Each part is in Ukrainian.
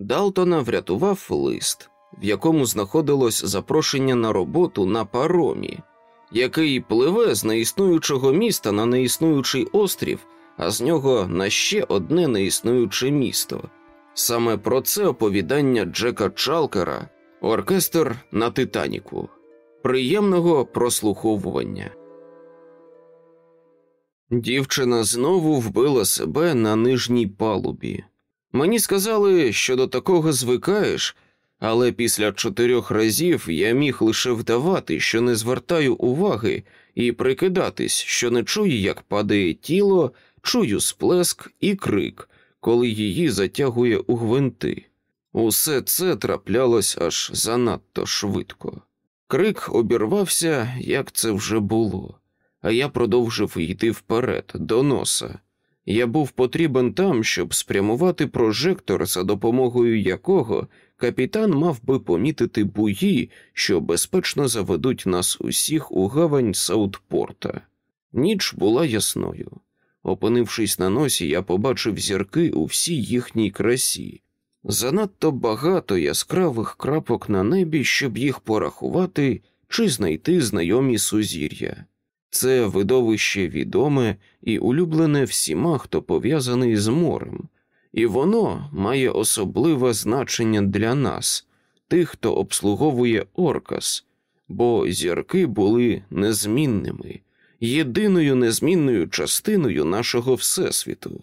Далтона врятував лист, в якому знаходилось запрошення на роботу на паромі, який пливе з неіснуючого міста на неіснуючий острів, а з нього на ще одне неіснуюче місто. Саме про це оповідання Джека Чалкера, оркестр на Титаніку. Приємного прослуховування. Дівчина знову вбила себе на нижній палубі. Мені сказали, що до такого звикаєш, але після чотирьох разів я міг лише вдавати, що не звертаю уваги, і прикидатись, що не чую, як падає тіло, чую сплеск і крик, коли її затягує у гвинти. Усе це траплялось аж занадто швидко. Крик обірвався, як це вже було, а я продовжив йти вперед, до носа. Я був потрібен там, щоб спрямувати прожектор, за допомогою якого капітан мав би помітити буї, що безпечно заведуть нас усіх у гавань Саутпорта. Ніч була ясною. Опинившись на носі, я побачив зірки у всій їхній красі. Занадто багато яскравих крапок на небі, щоб їх порахувати чи знайти знайомі сузір'я. Це видовище відоме і улюблене всіма, хто пов'язаний з морем, і воно має особливе значення для нас, тих, хто обслуговує Оркас, бо зірки були незмінними, єдиною незмінною частиною нашого Всесвіту.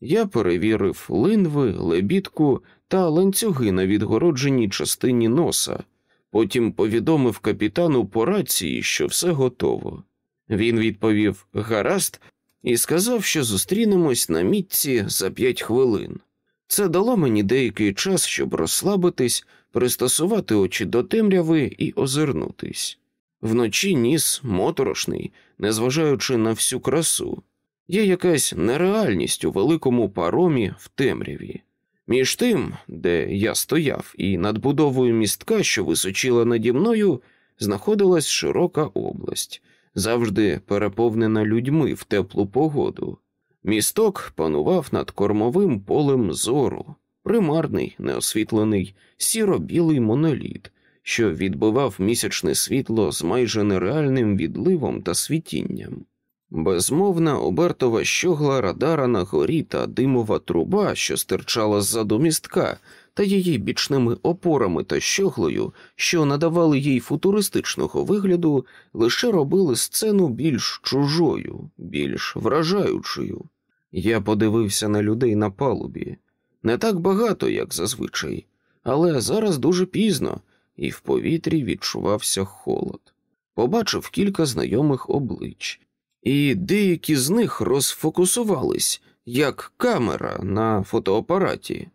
Я перевірив линви, лебідку та ланцюги на відгородженій частині носа, потім повідомив капітану по рації, що все готово. Він відповів гаразд і сказав, що зустрінемось на мітці за п'ять хвилин. Це дало мені деякий час, щоб розслабитись, пристосувати очі до темряви і озирнутись. Вночі ніс моторошний, незважаючи на всю красу, є якась нереальність у великому паромі в темряві. Між тим, де я стояв, і надбудовою містка, що височила наді мною, знаходилась широка область завжди переповнена людьми в теплу погоду. Місток панував над кормовим полем зору, примарний, неосвітлений, сіро-білий моноліт, що відбивав місячне світло з майже нереальним відливом та світінням. Безмовна обертова щогла радара на горі та димова труба, що стирчала ззаду містка, та її бічними опорами та щоглою, що надавали їй футуристичного вигляду, лише робили сцену більш чужою, більш вражаючою. Я подивився на людей на палубі не так багато, як зазвичай, але зараз дуже пізно, і в повітрі відчувався холод. Побачив кілька знайомих облич, і деякі з них розфокусувались як камера на фотоапараті.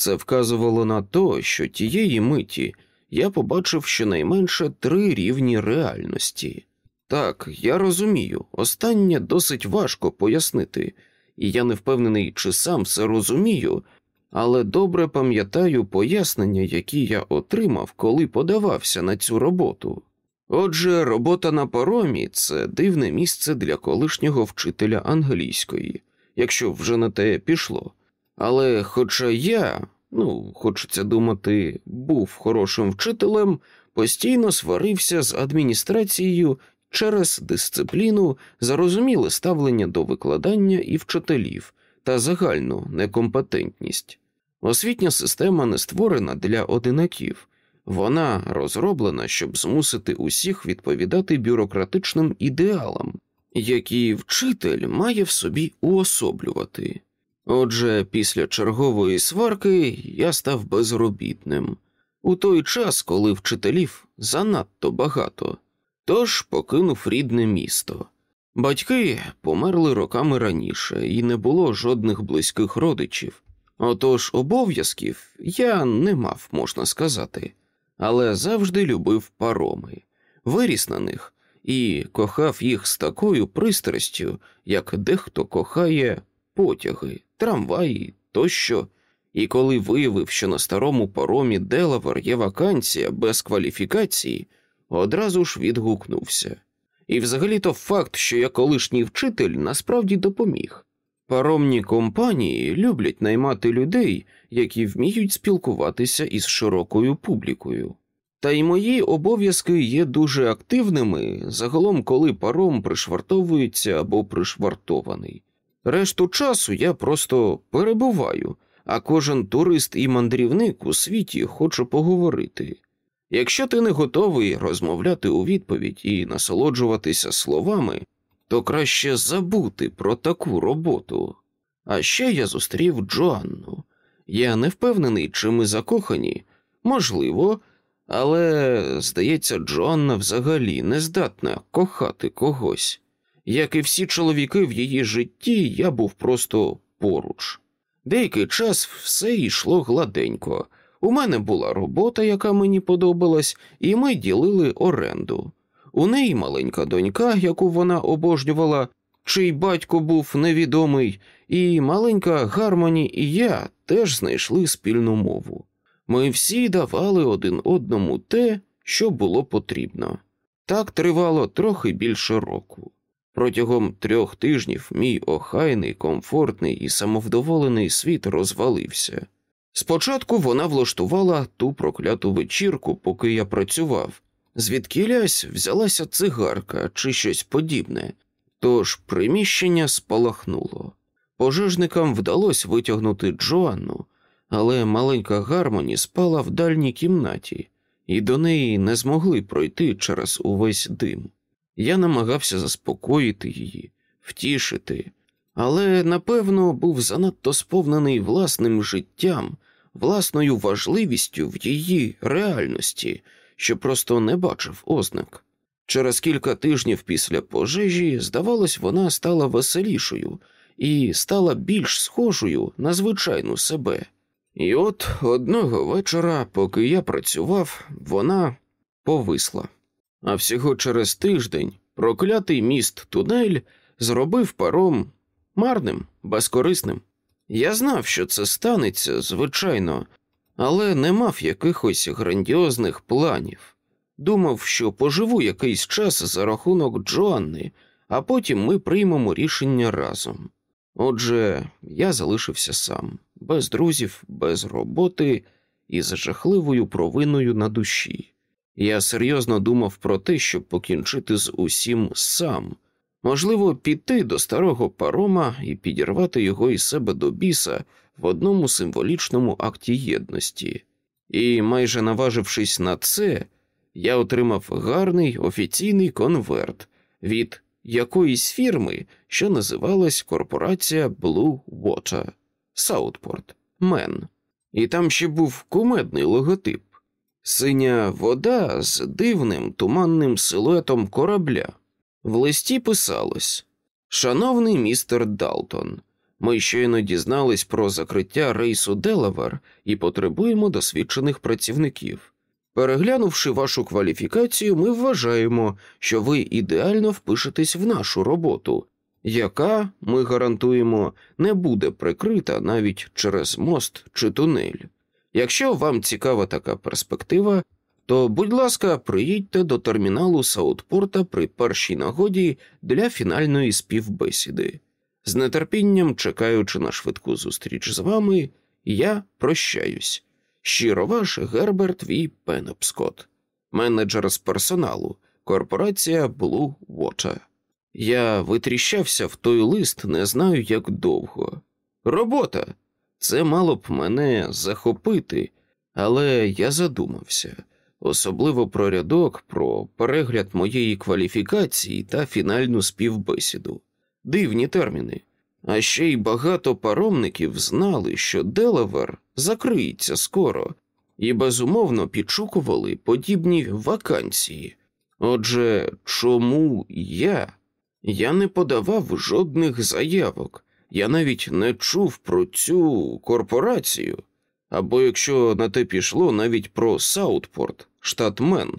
Це вказувало на те, що тієї миті я побачив щонайменше три рівні реальності. Так, я розумію, останнє досить важко пояснити, і я не впевнений, чи сам це розумію, але добре пам'ятаю пояснення, які я отримав, коли подавався на цю роботу. Отже, робота на паромі це дивне місце для колишнього вчителя англійської, якщо вже на те пішло. Але хоча я, ну, хочеться думати, був хорошим вчителем, постійно сварився з адміністрацією через дисципліну, зарозуміле ставлення до викладання і вчителів та загальну некомпетентність. Освітня система не створена для одинаків, вона розроблена, щоб змусити усіх відповідати бюрократичним ідеалам, які вчитель має в собі уособлювати. Отже, після чергової сварки я став безробітним у той час, коли вчителів занадто багато, тож покинув рідне місто. Батьки померли роками раніше, і не було жодних близьких родичів. Отож обов'язків я не мав, можна сказати, але завжди любив пароми, виріс на них і кохав їх з такою пристрастю, як дехто кохає потяги, трамваї тощо. І коли виявив, що на старому паромі Делавер є вакансія без кваліфікації, одразу ж відгукнувся. І взагалі то факт, що я колишній вчитель, насправді допоміг. Паромні компанії люблять наймати людей, які вміють спілкуватися із широкою публікою. Та й мої обов'язки є дуже активними загалом, коли паром пришвартовується або пришвартований. Решту часу я просто перебуваю, а кожен турист і мандрівник у світі хоче поговорити. Якщо ти не готовий розмовляти у відповідь і насолоджуватися словами, то краще забути про таку роботу. А ще я зустрів Джоанну. Я не впевнений, чи ми закохані, можливо, але, здається, Джоанна взагалі не здатна кохати когось. Як і всі чоловіки в її житті, я був просто поруч. Деякий час все йшло гладенько. У мене була робота, яка мені подобалась, і ми ділили оренду. У неї маленька донька, яку вона обожнювала, чий батько був невідомий, і маленька Гармоні і я теж знайшли спільну мову. Ми всі давали один одному те, що було потрібно. Так тривало трохи більше року. Протягом трьох тижнів мій охайний, комфортний і самовдоволений світ розвалився. Спочатку вона влаштувала ту прокляту вечірку, поки я працював, звідкілясь взялася цигарка чи щось подібне, тож приміщення спалахнуло. Пожежникам вдалося витягнути Джоанну, але маленька Гармоні спала в дальній кімнаті, і до неї не змогли пройти через увесь дим. Я намагався заспокоїти її, втішити, але напевно був занадто сповнений власним життям, власною важливістю в її реальності, що просто не бачив ознак. Через кілька тижнів після пожежі, здавалось, вона стала веселішою і стала більш схожою на звичайну себе. І от одного вечора, поки я працював, вона повисла. А всього через тиждень проклятий міст тунель зробив паром марним, безкорисним. Я знав, що це станеться, звичайно, але не мав якихось грандіозних планів. Думав, що поживу якийсь час за рахунок Джоанни, а потім ми приймемо рішення разом. Отже, я залишився сам, без друзів, без роботи і з жахливою провиною на душі. Я серйозно думав про те, щоб покінчити з усім сам, можливо, піти до старого парома і підірвати його із себе до біса в одному символічному акті єдності. І, майже наважившись на це, я отримав гарний офіційний конверт від якоїсь фірми, що називалась Корпорація Blue Water, Саутпорт, Мен. І там ще був кумедний логотип синя вода з дивним туманним силуетом корабля. В листі писалось Шановний містер Далтон, ми щойно дізнались про закриття рейсу Делавер і потребуємо досвідчених працівників. Переглянувши вашу кваліфікацію, ми вважаємо, що ви ідеально впишетесь в нашу роботу, яка, ми гарантуємо, не буде прикрита навіть через мост чи тунель. Якщо вам цікава така перспектива, то, будь ласка, приїдьте до терміналу Саутпорта при першій нагоді для фінальної співбесіди. З нетерпінням, чекаючи на швидку зустріч з вами, я прощаюсь. Щиро ваш Герберт Ві Пенопскот, менеджер з персоналу, корпорація Blue Water. Я витріщався в той лист, не знаю як довго. Робота. Це мало б мене захопити, але я задумався, особливо про рядок, про перегляд моєї кваліфікації та фінальну співбесіду. Дивні терміни. А ще й багато паромників знали, що Делавер закриється скоро, і безумовно підшукували подібні вакансії. Отже, чому я? Я не подавав жодних заявок, я навіть не чув про цю корпорацію, або якщо на те пішло, навіть про Саутпорт, штат Мен.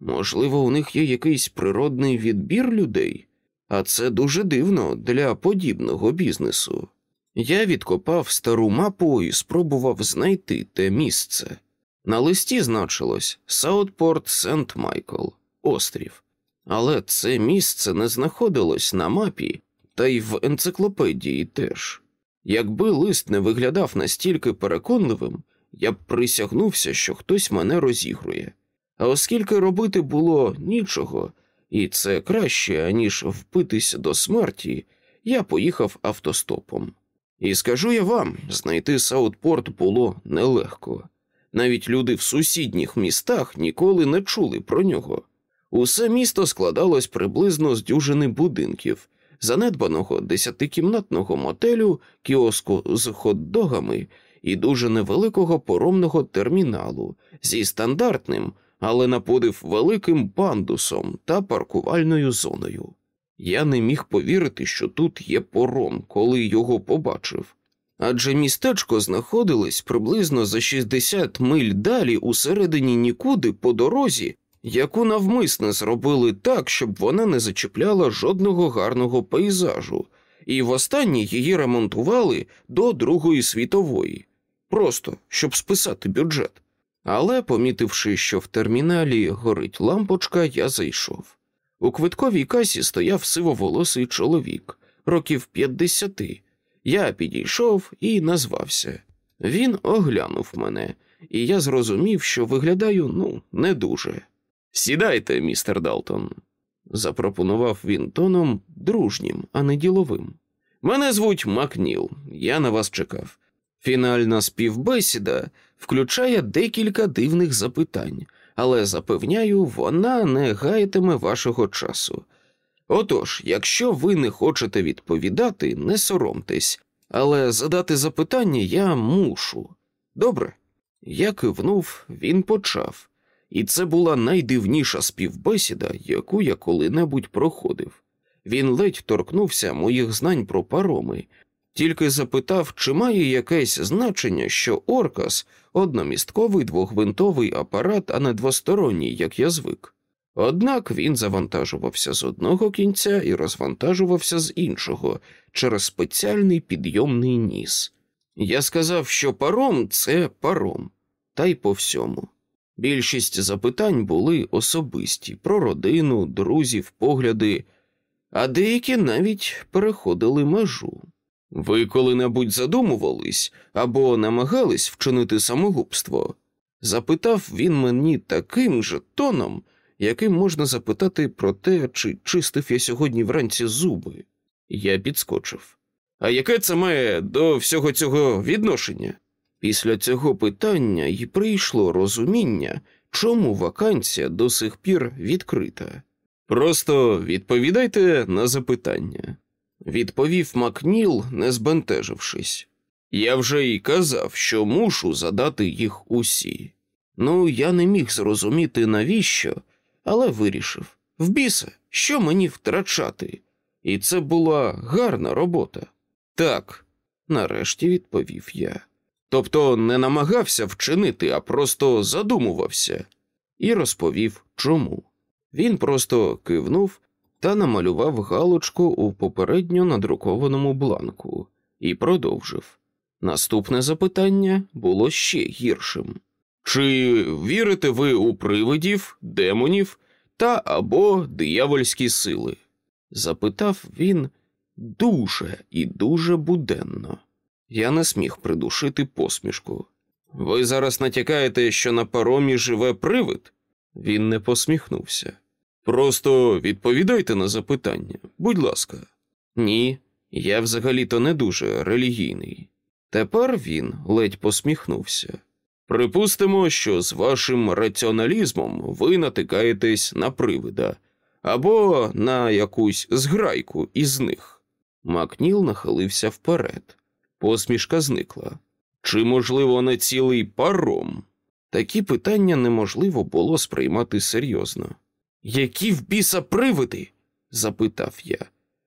Можливо, у них є якийсь природний відбір людей, а це дуже дивно для подібного бізнесу. Я відкопав стару мапу і спробував знайти те місце. На листі значилось Саутпорт Сент Майкл, острів, але це місце не знаходилось на мапі та й в енциклопедії теж. Якби лист не виглядав настільки переконливим, я б присягнувся, що хтось мене розігрує. А оскільки робити було нічого, і це краще, аніж впитись до смерті, я поїхав автостопом. І скажу я вам, знайти Саутпорт було нелегко. Навіть люди в сусідніх містах ніколи не чули про нього. Усе місто складалось приблизно з дюжини будинків, занедбаного десятикімнатного мотелю, кіоску з хот-догами і дуже невеликого поромного терміналу зі стандартним, але на подив великим пандусом та паркувальною зоною. Я не міг повірити, що тут є пором, коли його побачив. Адже містечко знаходилось приблизно за 60 миль далі усередині нікуди по дорозі, яку навмисне зробили так, щоб вона не зачіпляла жодного гарного пейзажу, і востаннє її ремонтували до Другої світової, просто щоб списати бюджет. Але, помітивши, що в терміналі горить лампочка, я зайшов. У квитковій касі стояв сивоволосий чоловік, років п'ятдесяти. Я підійшов і назвався. Він оглянув мене, і я зрозумів, що виглядаю ну, не дуже. Сідайте, містер Далтон, запропонував він тоном дружнім, а не діловим. Мене звуть Макніл, я на вас чекав. Фінальна співбесіда включає декілька дивних запитань, але запевняю, вона не гаятиме вашого часу. Отож, якщо ви не хочете відповідати, не соромтесь, але задати запитання я мушу. Добре? Я кивнув, він почав, і це була найдивніша співбесіда, яку я коли-небудь проходив. Він ледь торкнувся моїх знань про пароми, тільки запитав, чи має якесь значення, що Оркас одномістковий двогвинтовий апарат, а не двосторонній, як я звик. Однак він завантажувався з одного кінця і розвантажувався з іншого через спеціальний підйомний ніс. Я сказав, що паром це паром, та й по всьому. Більшість запитань були особисті про родину, друзів, погляди, а деякі навіть переходили межу. Ви коли-небудь задумувались або намагались вчинити самогубство? Запитав він мені таким же тоном, яким можна запитати про те, чи чистив я сьогодні вранці зуби. Я підскочив. А яке це має до всього цього відношення? Після цього питання й прийшло розуміння, чому вакансія до сих пір відкрита. Просто відповідайте на запитання відповів Макніл, не збентежившись. Я вже й казав, що мушу задати їх усі. Ну, я не міг зрозуміти, навіщо, але вирішив в біса, що мені втрачати, і це була гарна робота. Так, нарешті відповів я. Тобто не намагався вчинити, а просто задумувався, і розповів чому. Він просто кивнув та намалював галочку у попередньо надрукованому бланку і продовжив. Наступне запитання було ще гіршим. Чи вірите ви у привидів, демонів та або диявольські сили? запитав він дуже і дуже буденно. Я не сміг придушити посмішку. Ви зараз натякаєте, що на паромі живе привид? Він не посміхнувся. Просто відповідайте на запитання, будь ласка. Ні, я взагалі-то не дуже релігійний. Тепер він ледь посміхнувся. Припустимо, що з вашим раціоналізмом ви натикаєтесь на привида або на якусь зграйку із них. Макніл нахилився вперед. Посмішка зникла. Чи, можливо, на цілий паром? Такі питання неможливо було сприймати серйозно. Які в біса привиди? запитав я.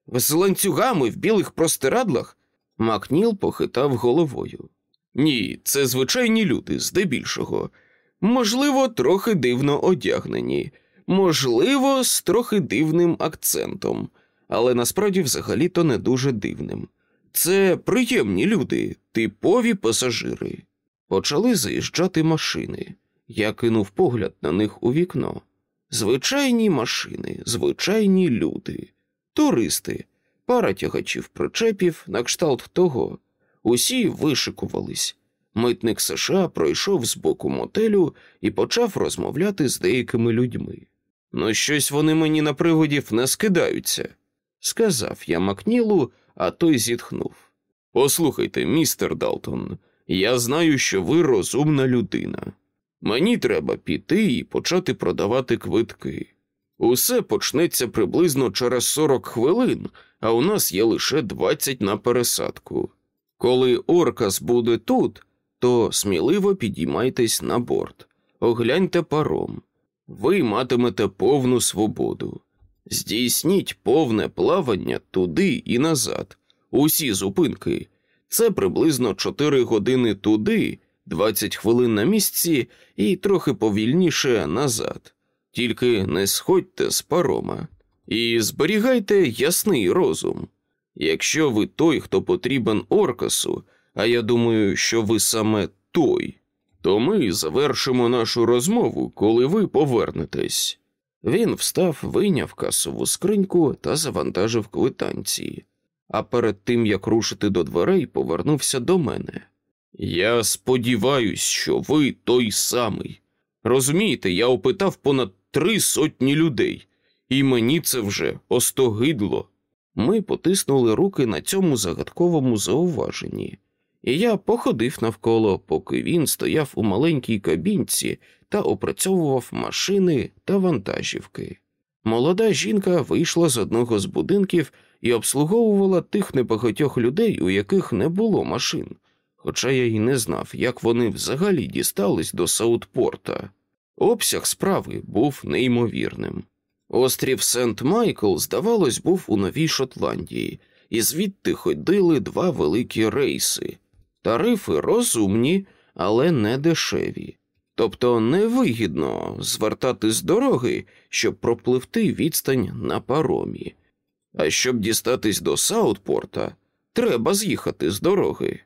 З ланцюгами в білих простирадлах? Макніл похитав головою. Ні, це звичайні люди, здебільшого. Можливо, трохи дивно одягнені, можливо, з трохи дивним акцентом, але насправді взагалі-то не дуже дивним. Це приємні люди, типові пасажири. Почали заїжджати машини. Я кинув погляд на них у вікно. Звичайні машини, звичайні люди, туристи, пара тягачів причепів на кшталт того. Усі вишикувались. Митник США пройшов з боку мотелю і почав розмовляти з деякими людьми. Ну, щось вони мені на приводів не скидаються, сказав я Макнілу, а той зітхнув. Послухайте, містер Далтон, я знаю, що ви розумна людина. Мені треба піти і почати продавати квитки. Усе почнеться приблизно через 40 хвилин, а у нас є лише 20 на пересадку. Коли Оркас буде тут, то сміливо підіймайтесь на борт, огляньте паром. Ви матимете повну свободу. Здійсніть повне плавання туди і назад, усі зупинки. Це приблизно 4 години туди, 20 хвилин на місці і трохи повільніше назад. Тільки не сходьте з парома і зберігайте ясний розум. Якщо ви той, хто потрібен Оркасу, а я думаю, що ви саме той, то ми завершимо нашу розмову, коли ви повернетесь. Він встав, вийняв касову скриньку та завантажив квитанції, а перед тим як рушити до дверей, повернувся до мене. Я сподіваюсь, що ви той самий. Розумієте, я опитав понад три сотні людей, і мені це вже остогидло. Ми потиснули руки на цьому загадковому зауваженні, і я походив навколо, поки він стояв у маленькій кабінці та опрацьовував машини та вантажівки. Молода жінка вийшла з одного з будинків і обслуговувала тих небагатьох людей, у яких не було машин, хоча я й не знав, як вони взагалі дістались до Саутпорта. Обсяг справи був неймовірним. Острів Сент Майкл, здавалось, був у Новій Шотландії, і звідти ходили два великі рейси. Тарифи розумні, але не дешеві. Тобто невигідно звертати з дороги, щоб пропливти відстань на паромі. А щоб дістатись до Саутпорта, треба з'їхати з дороги.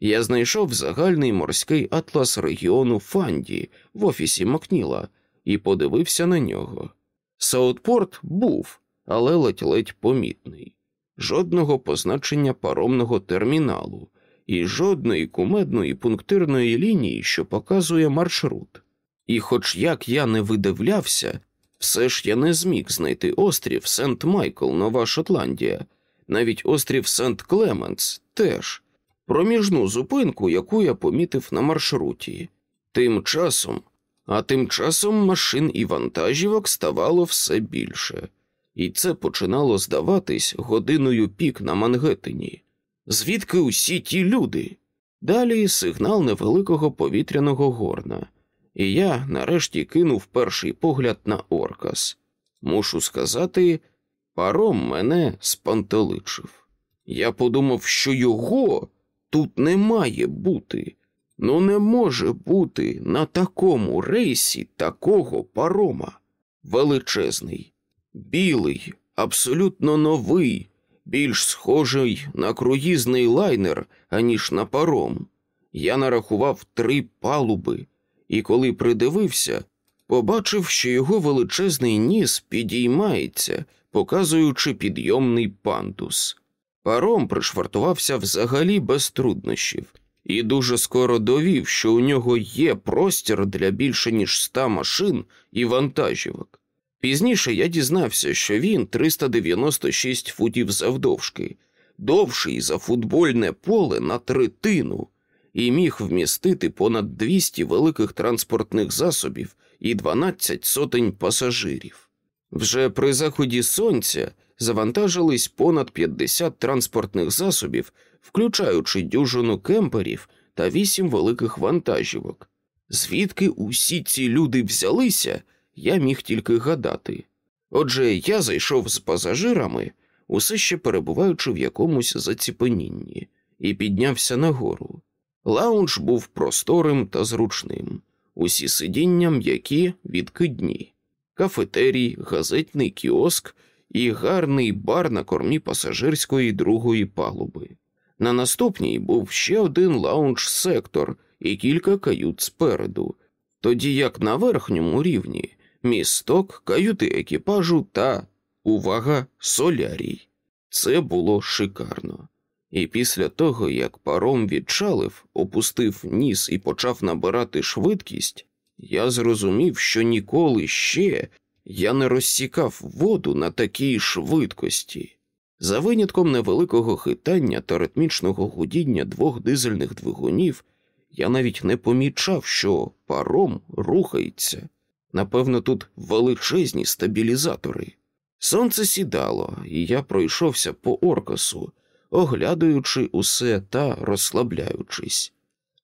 Я знайшов загальний морський атлас регіону Фанді в офісі Макніла і подивився на нього. Саутпорт був, але ледь-ледь помітний, жодного позначення паромного терміналу і жодної кумедної пунктирної лінії, що показує маршрут. І, хоч як я не видивлявся, все ж я не зміг знайти острів Сент Майкл, Нова Шотландія, навіть острів Сент Клеменс теж, проміжну зупинку, яку я помітив на маршруті. Тим часом, а тим часом машин і вантажівок ставало все більше, і це починало здаватись годиною пік на Мангеттені. Звідки усі ті люди? Далі сигнал невеликого повітряного горна, і я нарешті кинув перший погляд на Оркас. Мушу сказати, паром мене спантеличив. Я подумав, що його тут не має бути. Ну, не може бути на такому рейсі такого парома. Величезний, білий, абсолютно новий, більш схожий на круїзний лайнер, аніж на паром. Я нарахував три палуби, і коли придивився, побачив, що його величезний ніс підіймається, показуючи підйомний пандус. Паром пришвартувався взагалі без труднощів і дуже скоро довів, що у нього є простір для більше ніж ста машин і вантажівок. Пізніше я дізнався, що він 396 футів завдовжки, довший за футбольне поле на третину, і міг вмістити понад 200 великих транспортних засобів і 12 сотень пасажирів. Вже при заході сонця завантажились понад 50 транспортних засобів, включаючи дюжину кемперів та вісім великих вантажівок. Звідки усі ці люди взялися, я міг тільки гадати. Отже, я зайшов з пасажирами, усе ще перебуваючи в якомусь заціпенінні, і піднявся нагору. Лаунж був просторим та зручним, усі сидіння м'які відкидні, кафетерій, газетний кіоск і гарний бар на кормі пасажирської другої палуби. На наступній був ще один лаунж-сектор і кілька кают спереду, тоді як на верхньому рівні місток, каюти екіпажу та увага солярій. Це було шикарно. І після того, як паром відчалив, опустив ніс і почав набирати швидкість, я зрозумів, що ніколи ще я не розсікав воду на такій швидкості. За винятком невеликого хитання та ритмічного гудіння двох дизельних двигунів, я навіть не помічав, що паром рухається. Напевно, тут величезні стабілізатори. Сонце сідало, і я пройшовся по оркасу, оглядаючи усе та розслабляючись.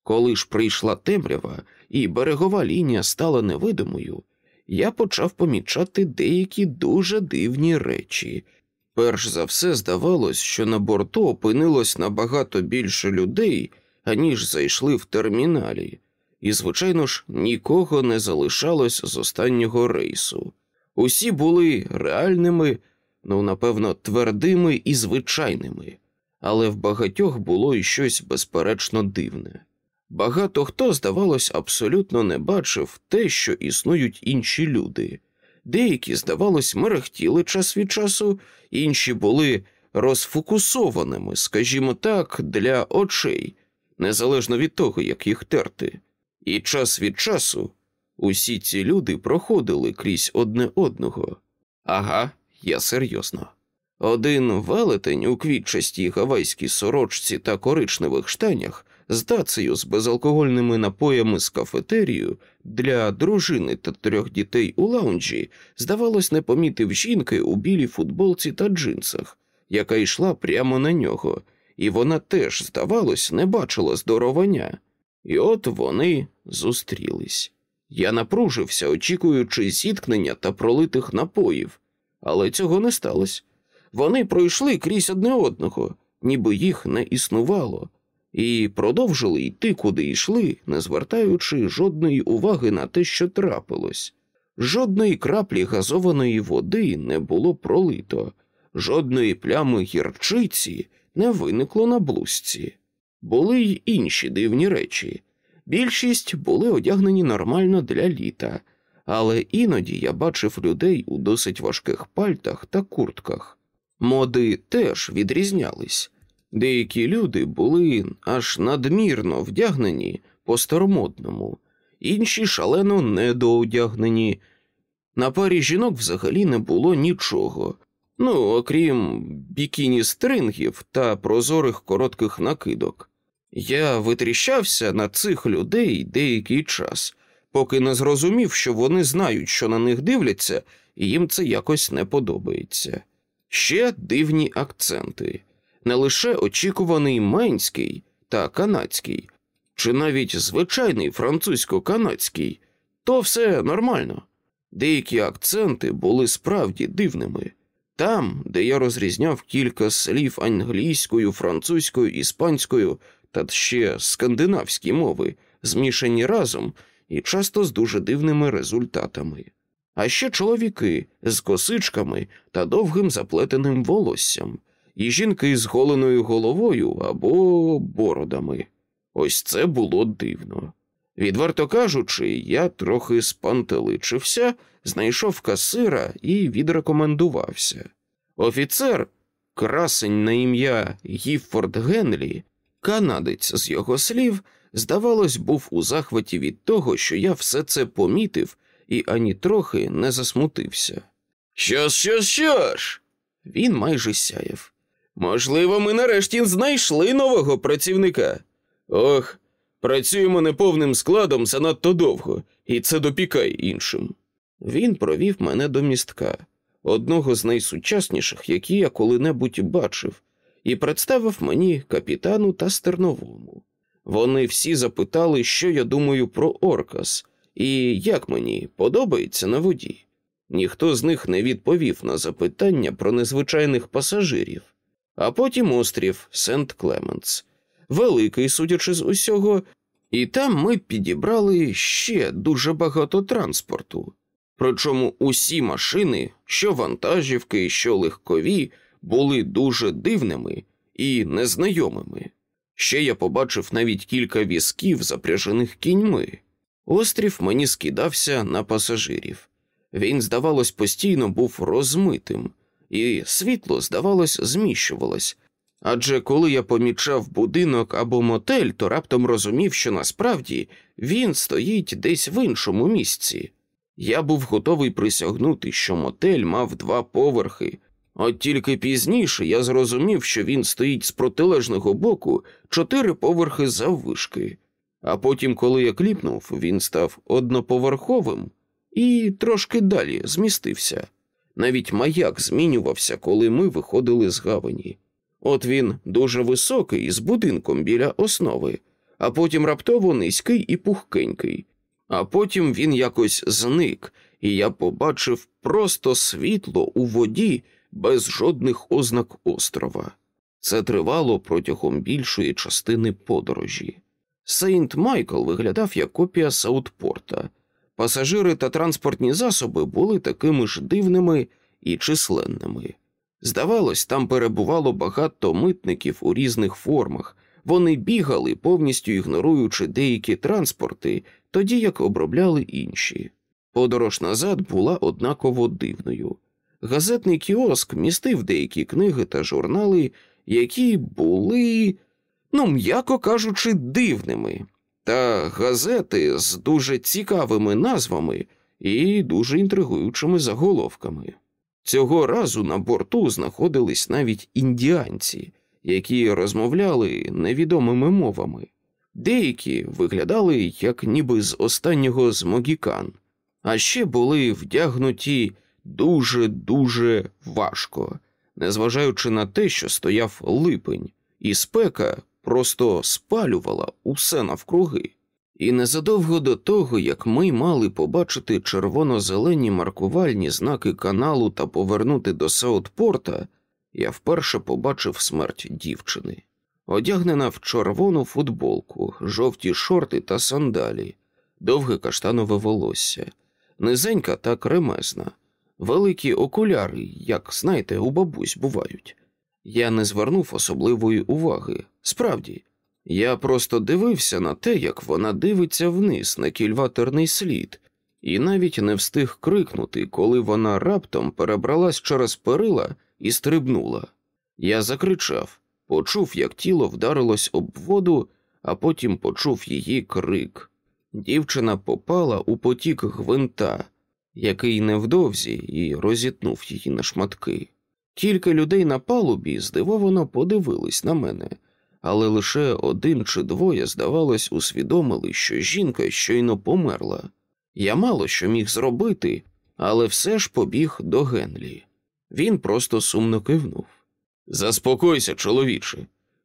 Коли ж прийшла темрява і берегова лінія стала невидимою, я почав помічати деякі дуже дивні речі. Перш за все, здавалось, що на борту опинилось набагато більше людей, аніж зайшли в терміналі, і, звичайно ж, нікого не залишалось з останнього рейсу. Усі були реальними, ну, напевно, твердими і звичайними, але в багатьох було й щось безперечно дивне. Багато хто, здавалось, абсолютно не бачив те, що існують інші люди. Деякі, здавалось, мерехтіли час від часу, інші були розфокусованими, скажімо так, для очей, незалежно від того, як їх терти. І час від часу усі ці люди проходили крізь одне одного. Ага, я серйозно. Один велетень у квітчастій гавайській сорочці та коричневих штанях з тацею з безалкогольними напоями з кафетерію для дружини та трьох дітей у лаунджі, здавалось, не помітив жінки у білій футболці та джинсах, яка йшла прямо на нього, і вона теж, здавалось, не бачила здоровання. І от вони зустрілись. Я напружився, очікуючи зіткнення та пролитих напоїв, але цього не сталося. Вони пройшли крізь одне одного, ніби їх не існувало, і продовжили йти, куди йшли, не звертаючи жодної уваги на те, що трапилось. Жодної краплі газованої води не було пролито, жодної плями гірчиці не виникло на блузці. Були й інші дивні речі. Більшість були одягнені нормально для літа, але іноді я бачив людей у досить важких пальтах та куртках. Моди теж відрізнялись. Деякі люди були аж надмірно вдягнені по старомодному, інші шалено недоодягнені. На парі жінок взагалі не було нічого, ну окрім бікіні стрингів та прозорих коротких накидок. Я витріщався на цих людей деякий час, поки не зрозумів, що вони знають, що на них дивляться, і їм це якось не подобається. Ще дивні акценти не лише очікуваний менський та канадський, чи навіть звичайний французько-канадський, то все нормально. Деякі акценти були справді дивними. Там, де я розрізняв кілька слів англійською, французькою, іспанською та ще скандинавські мови, змішані разом і часто з дуже дивними результатами. А ще чоловіки з косичками та довгим заплетеним волоссям, і жінки з голеною головою або бородами. Ось це було дивно. Відверто кажучи, я трохи спантеличився, знайшов касира і відрекомендувався. Офіцер, красень на ім'я Гіффорд Генлі, канадець з його слів, здавалось, був у захваті від того, що я все це помітив і ані трохи не засмутився. Що ж, що ж, що ж? Він майже сяяв. Можливо, ми нарешті знайшли нового працівника. Ох, працюємо неповним складом занадто довго, і це допікає іншим. Він провів мене до містка, одного з найсучасніших, які я коли-небудь бачив, і представив мені капітану та стерновому. Вони всі запитали, що я думаю про Оркас, і як мені подобається на воді. Ніхто з них не відповів на запитання про незвичайних пасажирів а потім острів Сент Клементс, великий, судячи з усього, і там ми підібрали ще дуже багато транспорту. Причому усі машини, що вантажівки, що легкові, були дуже дивними і незнайомими. Ще я побачив навіть кілька візків, запряжених кіньми. Острів мені скидався на пасажирів. Він, здавалось, постійно був розмитим, і світло, здавалось, зміщувалось. Адже коли я помічав будинок або мотель, то раптом розумів, що насправді він стоїть десь в іншому місці. Я був готовий присягнути, що мотель мав два поверхи, от тільки пізніше я зрозумів, що він стоїть з протилежного боку чотири поверхи заввишки, а потім, коли я кліпнув, він став одноповерховим і трошки далі змістився. Навіть маяк змінювався, коли ми виходили з гавані. От він дуже високий, з будинком біля основи, а потім раптово низький і пухкенький. А потім він якось зник, і я побачив просто світло у воді без жодних ознак острова. Це тривало протягом більшої частини подорожі. Сейнт Майкл виглядав як копія Саутпорта. Пасажири та транспортні засоби були такими ж дивними і численними. Здавалось, там перебувало багато митників у різних формах. Вони бігали, повністю ігноруючи деякі транспорти, тоді як обробляли інші. Подорож назад була однаково дивною. Газетний кіоск містив деякі книги та журнали, які були, ну м'яко кажучи, дивними, та газети з дуже цікавими назвами і дуже інтригуючими заголовками. Цього разу на борту знаходились навіть індіанці, які розмовляли невідомими мовами. Деякі виглядали як ніби з останнього з могікан, а ще були вдягнуті дуже дуже важко, незважаючи на те, що стояв липень, і спека просто спалювала усе навкруги. І незадовго до того, як ми мали побачити червоно-зелені маркувальні знаки каналу та повернути до Саутпорта, я вперше побачив смерть дівчини, одягнена в червону футболку, жовті шорти та сандалі, довге каштанове волосся, низенька та кремезна, великі окуляри, як знаєте, у бабусь бувають. Я не звернув особливої уваги. Справді, я просто дивився на те, як вона дивиться вниз на кільватерний слід, і навіть не встиг крикнути, коли вона раптом перебралась через перила і стрибнула. Я закричав, почув, як тіло вдарилось об воду, а потім почув її крик. Дівчина попала у потік гвинта, який невдовзі і розітнув її на шматки. Кілька людей на палубі здивовано подивились на мене, але лише один чи двоє, здавалось, усвідомили, що жінка щойно померла. Я мало що міг зробити, але все ж побіг до Генлі. Він просто сумно кивнув. Заспокойся, чоловіче,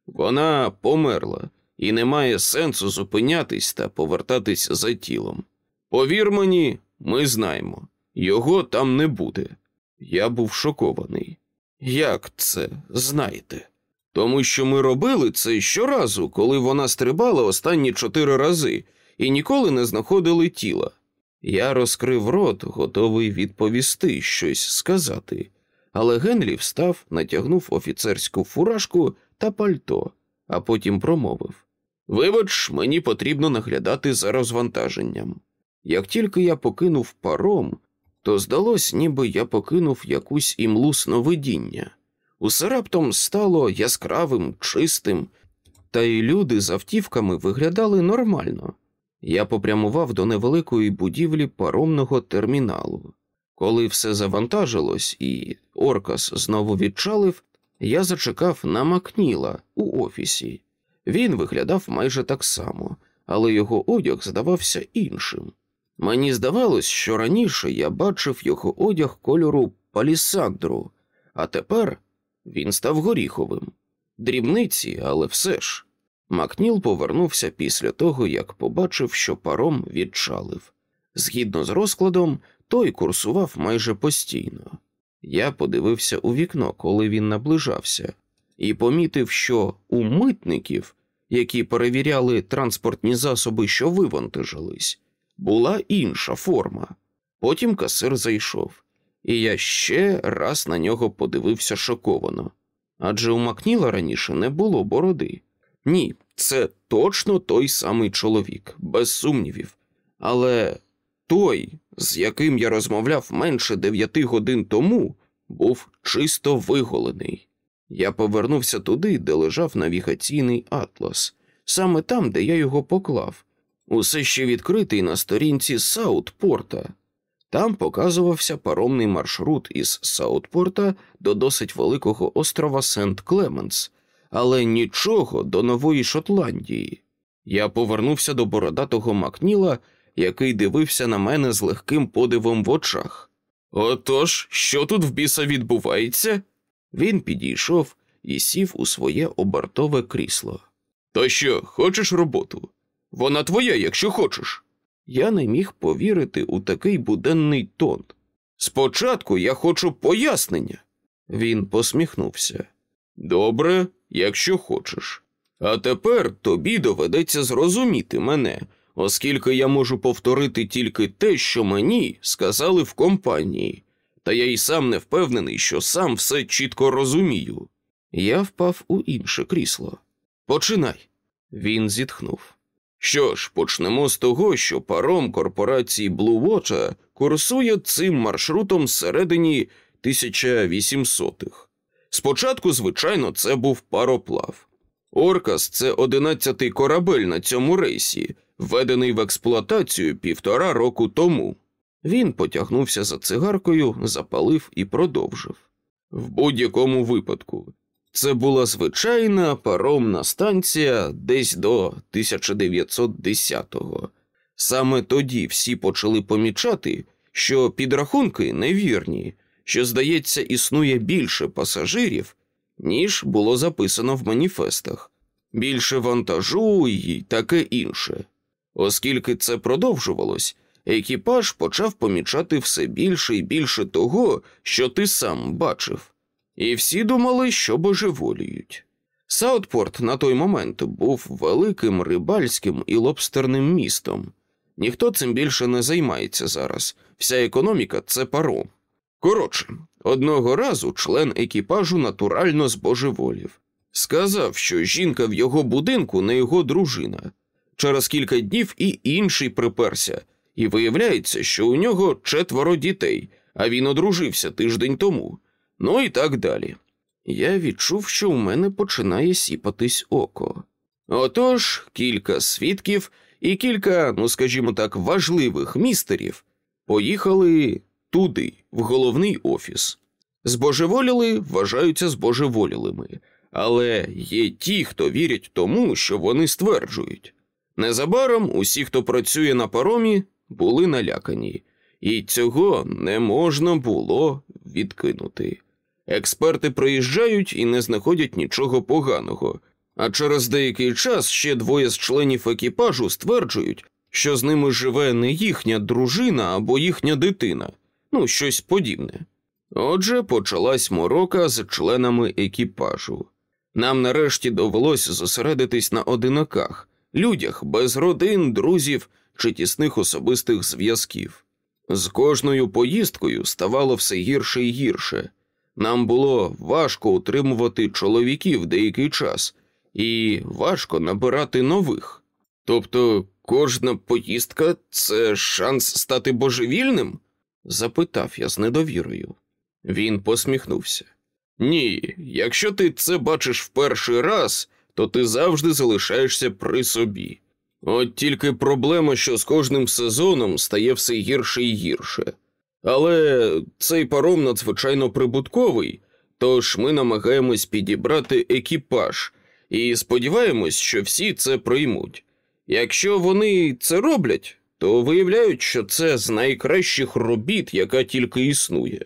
вона померла, і немає сенсу зупинятись та повертатись за тілом. Повір мені, ми знаємо, його там не буде. Я був шокований. Як це знаєте? Тому що ми робили це щоразу, коли вона стрибала останні чотири рази і ніколи не знаходили тіла. Я розкрив рот, готовий відповісти щось сказати, але Генрі встав, натягнув офіцерську фуражку та пальто, а потім промовив Вибач, мені потрібно наглядати за розвантаженням. Як тільки я покинув паром, то здалось, ніби я покинув якусь імлу сновидіння. Усе раптом стало яскравим, чистим, та й люди з автівками виглядали нормально. Я попрямував до невеликої будівлі паромного терміналу. Коли все завантажилось і Оркас знову відчалив, я зачекав на Макніла у офісі. Він виглядав майже так само, але його одяг здавався іншим. Мені здавалось, що раніше я бачив його одяг кольору палісандру, а тепер він став горіховим. Дрібниці, але все ж. Макніл повернувся після того, як побачив, що паром відчалив. Згідно з розкладом, той курсував майже постійно. Я подивився у вікно, коли він наближався, і помітив, що у митників, які перевіряли транспортні засоби, що вивантажились, була інша форма. Потім касир зайшов, і я ще раз на нього подивився шоковано. Адже у Макніла раніше не було бороди. Ні, це точно той самий чоловік, без сумнівів. Але той, з яким я розмовляв менше дев'яти годин тому, був чисто виголений. Я повернувся туди, де лежав навігаційний атлас, саме там, де я його поклав, усе ще відкритий на сторінці Саутпорта. Там показувався паромний маршрут із Саутпорта до досить великого острова Сент Клеменс, але нічого до Нової Шотландії. Я повернувся до бородатого Макніла, який дивився на мене з легким подивом в очах. Отож, що тут в біса відбувається? Він підійшов і сів у своє обертове крісло. То що, хочеш роботу? Вона твоя, якщо хочеш. Я не міг повірити у такий буденний тон. Спочатку я хочу пояснення. Він посміхнувся. Добре, якщо хочеш. А тепер тобі доведеться зрозуміти мене, оскільки я можу повторити тільки те, що мені сказали в компанії, та я й сам не впевнений, що сам все чітко розумію. Я впав у інше крісло. Починай. Він зітхнув. Що ж, почнемо з того, що паром корпорації Blue Water курсує цим маршрутом зсередині 1800-х. Спочатку, звичайно, це був пароплав. Оркас це одинадцятий корабель на цьому рейсі, введений в експлуатацію півтора року тому. Він потягнувся за цигаркою, запалив і продовжив. В будь-якому випадку, це була звичайна паромна станція десь до 1910-го. Саме тоді всі почали помічати, що підрахунки невірні, що, здається, існує більше пасажирів, ніж було записано в маніфестах, більше вантажу і таке інше. Оскільки це продовжувалось, екіпаж почав помічати все більше і більше того, що ти сам бачив, і всі думали, що божеволіють. Саутпорт на той момент був великим рибальським і лобстерним містом. Ніхто цим більше не займається зараз, вся економіка це паром. Коротше, одного разу член екіпажу натурально збожеволів. Сказав, що жінка в його будинку не його дружина. Через кілька днів і інший приперся, і виявляється, що у нього четверо дітей, а він одружився тиждень тому. Ну і так далі. Я відчув, що у мене починає сіпатись око. Отож, кілька свідків і кілька, ну скажімо так, важливих містерів поїхали туди, в головний офіс. Збожеволіли вважаються збожеволілими, але є ті, хто вірять тому, що вони стверджують. Незабаром усі, хто працює на паромі, були налякані, і цього не можна було відкинути. Експерти приїжджають і не знаходять нічого поганого, а через деякий час ще двоє з членів екіпажу стверджують, що з ними живе не їхня дружина або їхня дитина, ну щось подібне. Отже, почалась морока з членами екіпажу. Нам нарешті довелось зосередитись на одинаках, людях без родин, друзів чи тісних особистих зв'язків. З кожною поїздкою ставало все гірше і гірше. Нам було важко утримувати чоловіків деякий час, і важко набирати нових. Тобто кожна поїздка це шанс стати божевільним? запитав я з недовірою. Він посміхнувся. Ні, якщо ти це бачиш в перший раз, то ти завжди залишаєшся при собі. От тільки проблема, що з кожним сезоном стає все гірше і гірше. Але цей паром надзвичайно прибутковий, тож ми намагаємось підібрати екіпаж і сподіваємось, що всі це приймуть. Якщо вони це роблять, то виявляють, що це з найкращих робіт, яка тільки існує.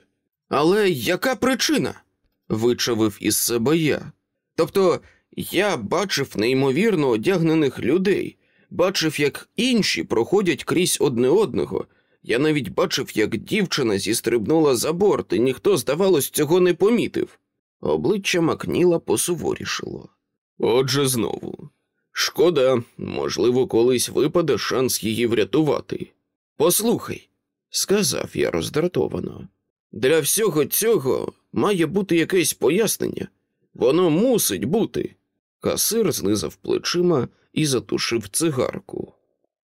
Але яка причина? вичавив із себе я. Тобто я бачив неймовірно одягнених людей, бачив, як інші проходять крізь одне одного. Я навіть бачив, як дівчина зістрибнула за борт, і ніхто, здавалось, цього не помітив. Обличчя Макніла посуворішило. Отже, знову. Шкода, можливо, колись випаде шанс її врятувати. Послухай, сказав я роздратовано. Для всього цього має бути якесь пояснення. Воно мусить бути. Касир знизав плечима і затушив цигарку.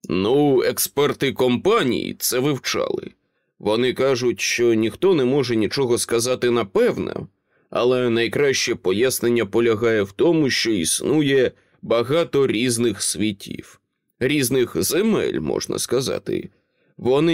Ну, експерти компанії це вивчали. Вони кажуть, що ніхто не може нічого сказати напевно, але найкраще пояснення полягає в тому, що існує багато різних світів, різних земель, можна сказати. Вони